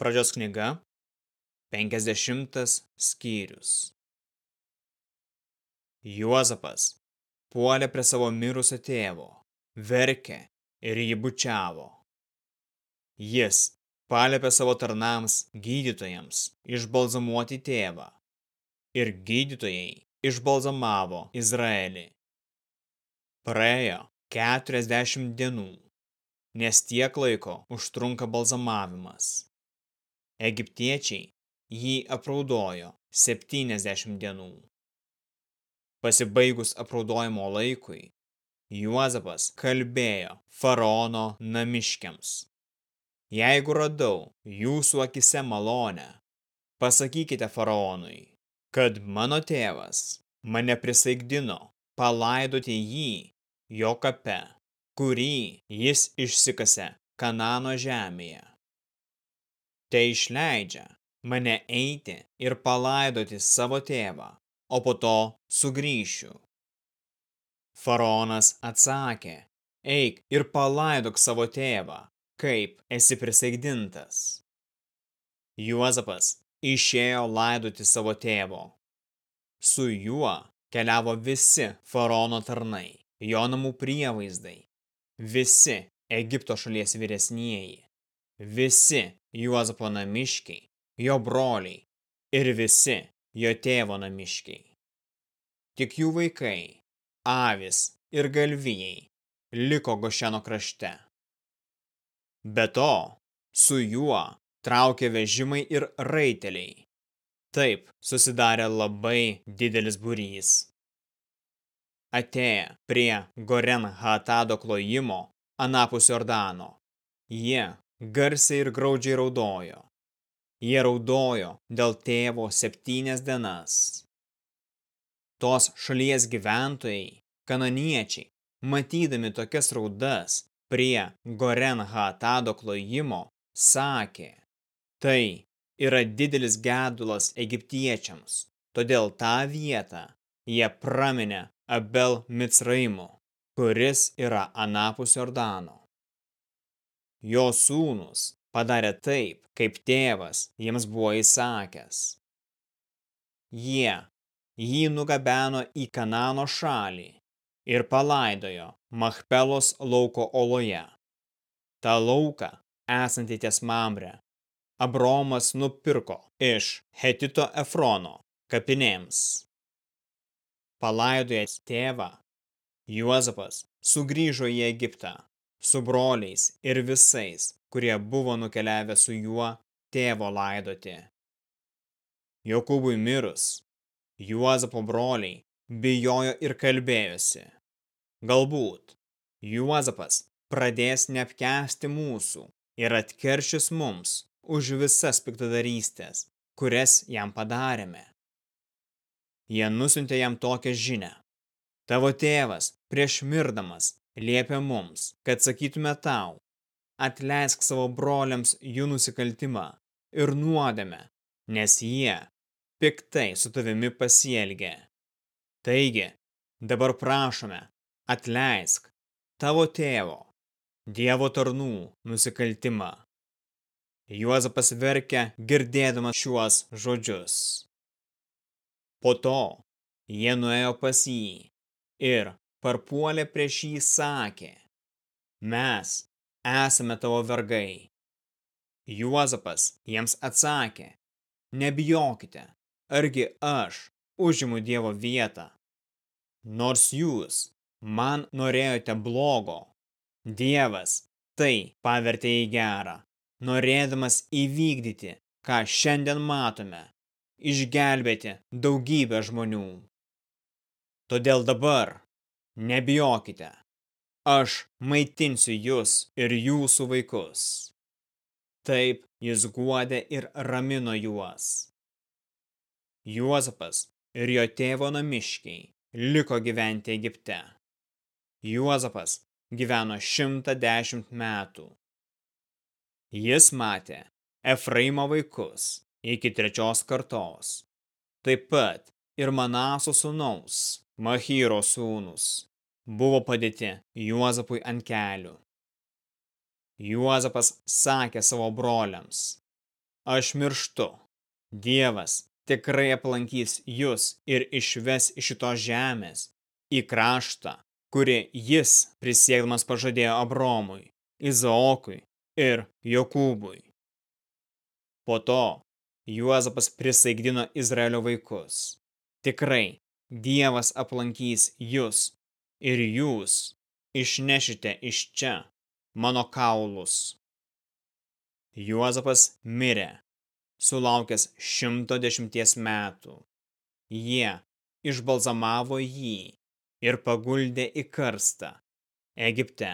Pradžios knyga, 50 skyrius. Juozapas puolė prie savo mirusio tėvo, verkė ir jį bučiavo. Jis palėpė savo tarnams gydytojams išbalzamuoti tėvą, ir gydytojai išbalzamavo Izraelį. Praėjo 40 dienų, nes tiek laiko užtrunka balzamavimas. Egiptiečiai jį apraudojo 70 dienų. Pasibaigus apraudojimo laikui, Juozapas kalbėjo faraono namiškiams. Jeigu radau jūsų akise malonę, pasakykite faraonui, kad mano tėvas mane prisaigdino palaidoti jį jo kape, kurį jis išsikase Kanano žemėje. Te išleidžia mane eiti ir palaidoti savo tėvą, o po to sugrįšiu. Faraonas atsakė, eik ir palaidok savo tėvą, kaip esi prisaigdintas. Juozapas išėjo laidoti savo tėvo. Su juo keliavo visi faraono tarnai, jo namų prievaizdai, visi Egipto šalies vyresnieji, visi Juozapo namiškiai, jo broliai ir visi jo tėvo namiškiai. Tik jų vaikai, avis ir galvijai liko Gošeno krašte. Be to, su juo traukė vežimai ir raiteliai. Taip susidarė labai didelis būrys. Atėję prie Goren Hatado klojimo anapus Jordano, jie garsiai ir graudžiai raudojo. Jie raudojo dėl tėvo septynias dienas. Tos šalies gyventojai, kananiečiai, matydami tokias raudas prie Goren Hatado klojimo, sakė, tai yra didelis gedulas egiptiečiams, todėl tą vietą jie praminė Abel Micraimu, kuris yra anapus Jordano. Jo sūnus padarė taip, kaip tėvas jiems buvo įsakęs. Jie jį nugabeno į Kanano šalį ir palaidojo Machpelos lauko oloje. Ta lauka, esanti ties Mamre, Abromas nupirko iš Hetito Efrono kapinėms. Palaidojęs tėvą, Juozapas sugrįžo į Egiptą su broliais ir visais, kurie buvo nukeliavę su juo tėvo laidoti. Jokūbui mirus, Juozapo broliai bijojo ir kalbėjosi. Galbūt Juozapas pradės neapkesti mūsų ir atkeršys mums už visas piktadarystės, kurias jam padarėme. Jie nusintė jam tokią žinę. Tavo tėvas prieš mirdamas liepia mums, kad sakytume tau, atleisk savo broliams jų nusikaltimą ir nuodėmę, nes jie piktai su tavimi pasielgė. Taigi, dabar prašome, atleisk tavo tėvo, Dievo tarnų nusikaltimą. Juozapas verkia girdėdamas šiuos žodžius. Po to jie nuėjo pas jį ir parpuolė prieš jį sakė, mes esame tavo vergai. Juozapas jiems atsakė, nebijokite, argi aš užimu Dievo vietą. Nors jūs man norėjote blogo, Dievas tai pavertė į gerą, norėdamas įvykdyti, ką šiandien matome, išgelbėti daugybę žmonių. Todėl dabar nebijokite aš maitinsiu jūs ir jūsų vaikus. Taip jis guodė ir ramino juos. Juozapas ir jo tėvo namiškiai liko gyventi Egipte. Juozapas gyveno 110 metų. Jis matė Efraimo vaikus iki trečios kartos, taip pat ir Manaso sūnaus, Machyro sūnus buvo padėti Juozapui ant kelių. Juozapas sakė savo broliams, aš mirštu. Dievas tikrai aplankys jūs ir išves iš šitos žemės į kraštą, kurį jis prisiekdamas pažadėjo Abromui, Izaokui ir Jokūbui. Po to Juozapas prisaigdino Izraelio vaikus. Tikrai, Dievas aplankys jūs ir jūs išnešite iš čia mano kaulus. Juozapas mirė, sulaukęs 110 metų. Jie išbalzamavo jį ir paguldė į karstą Egipte.